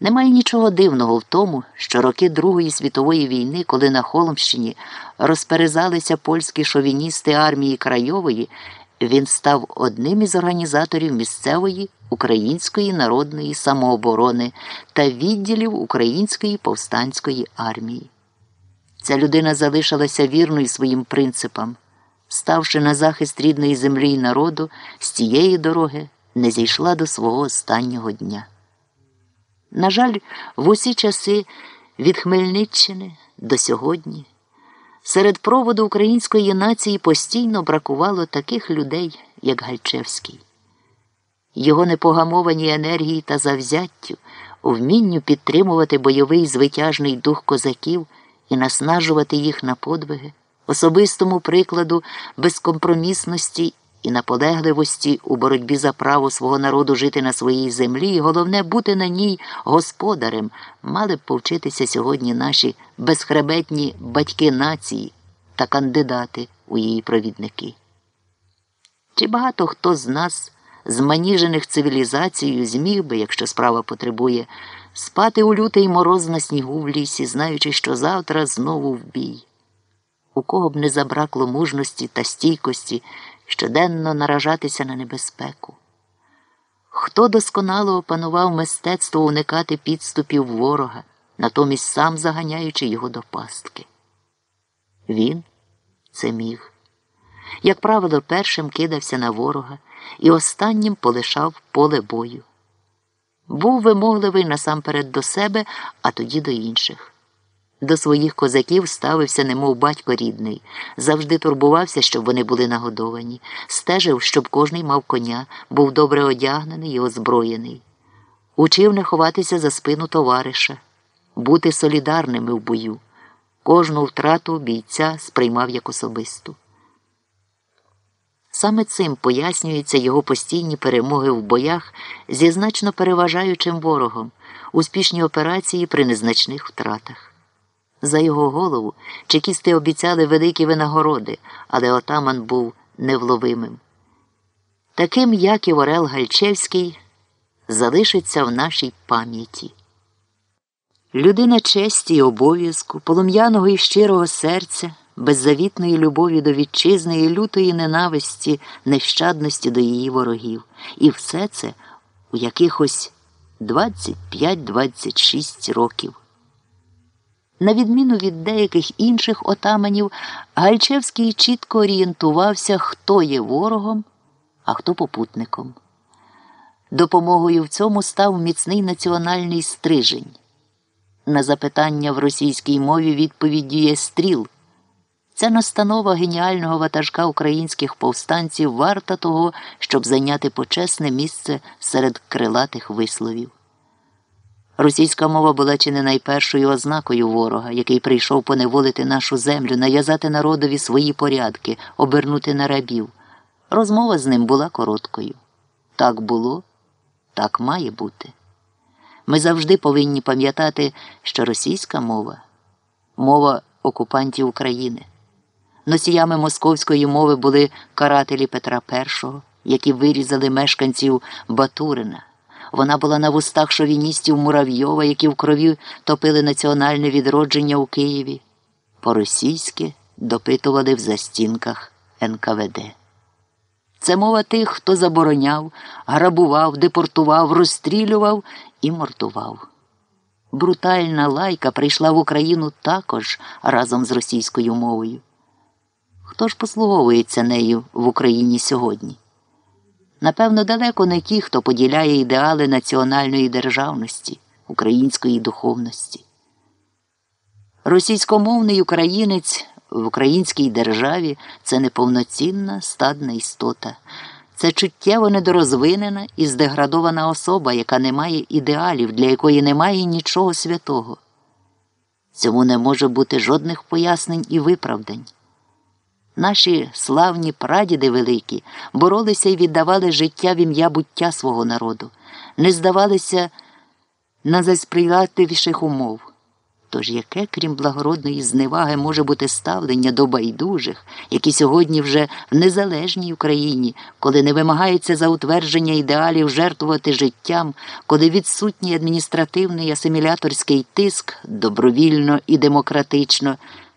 Немає нічого дивного в тому, що роки Другої світової війни, коли на Холмщині розперезалися польські шовіністи армії Крайової, він став одним із організаторів місцевої української народної самооборони та відділів Української повстанської армії. Ця людина залишилася вірною своїм принципам, ставши на захист рідної землі і народу, з цієї дороги не зійшла до свого останнього дня. На жаль, в усі часи від Хмельниччини до сьогодні серед проводу української нації постійно бракувало таких людей, як Гальчевський. Його непогамовані енергії та завзяттю, вмінню підтримувати бойовий звитяжний дух козаків і наснажувати їх на подвиги, особистому прикладу безкомпромісності і наполегливості у боротьбі за право свого народу жити на своїй землі, і головне бути на ній господарем, мали б повчитися сьогодні наші безхребетні батьки нації та кандидати у її провідники. Чи багато хто з нас, зманіжених цивілізацією, зміг би, якщо справа потребує, спати у лютий мороз на снігу в лісі, знаючи, що завтра знову в бій? У кого б не забракло мужності та стійкості щоденно наражатися на небезпеку? Хто досконало опанував мистецтво уникати підступів ворога, натомість сам заганяючи його до пастки? Він це міг. Як правило, першим кидався на ворога і останнім полишав поле бою. Був вимогливий насамперед до себе, а тоді до інших. До своїх козаків ставився, немов батько рідний, завжди турбувався, щоб вони були нагодовані, стежив, щоб кожний мав коня, був добре одягнений і озброєний, учив не ховатися за спину товариша, бути солідарними в бою, кожну втрату бійця сприймав як особисту. Саме цим пояснюються його постійні перемоги в боях зі значно переважаючим ворогом, успішні операції при незначних втратах. За його голову чекісти обіцяли великі винагороди, але отаман був невловимим. Таким, як і Орел Гальчевський, залишиться в нашій пам'яті. Людина честі й обов'язку, полум'яного і щирого серця, беззавітної любові до вітчизни і лютої ненависті, нещадності до її ворогів. І все це у якихось 25-26 років. На відміну від деяких інших отаманів, Гальчевський чітко орієнтувався, хто є ворогом, а хто попутником. Допомогою в цьому став міцний національний стрижень. На запитання в російській мові відповіддю є стріл. Ця настанова геніального ватажка українських повстанців варта того, щоб зайняти почесне місце серед крилатих висловів. Російська мова була чи не найпершою ознакою ворога, який прийшов поневолити нашу землю, нав'язати народові свої порядки, обернути на рабів. Розмова з ним була короткою. Так було, так має бути. Ми завжди повинні пам'ятати, що російська мова мова окупантів України. Носіями московської мови були карателі Петра І, які вирізали мешканців Батурина. Вона була на вустах шовіністів Муравйова, які в крові топили національне відродження у Києві. По-російськи допитували в застінках НКВД. Це мова тих, хто забороняв, грабував, депортував, розстрілював і мортував. Брутальна лайка прийшла в Україну також разом з російською мовою. Хто ж послуговується нею в Україні сьогодні? Напевно, далеко не ті, хто поділяє ідеали національної державності, української духовності. Російськомовний українець в українській державі це неповноцінна стадна істота, це чуттєво недорозвинена і здеградована особа, яка не має ідеалів, для якої немає нічого святого. Цьому не може бути жодних пояснень і виправдань. Наші славні прадіди великі боролися і віддавали життя в ім'я буття свого народу, не здавалися на засприятливіших умов. Тож яке, крім благородної зневаги, може бути ставлення до байдужих, які сьогодні вже в незалежній Україні, коли не вимагається за утвердження ідеалів жертвувати життям, коли відсутній адміністративний асиміляторський тиск добровільно і демократично.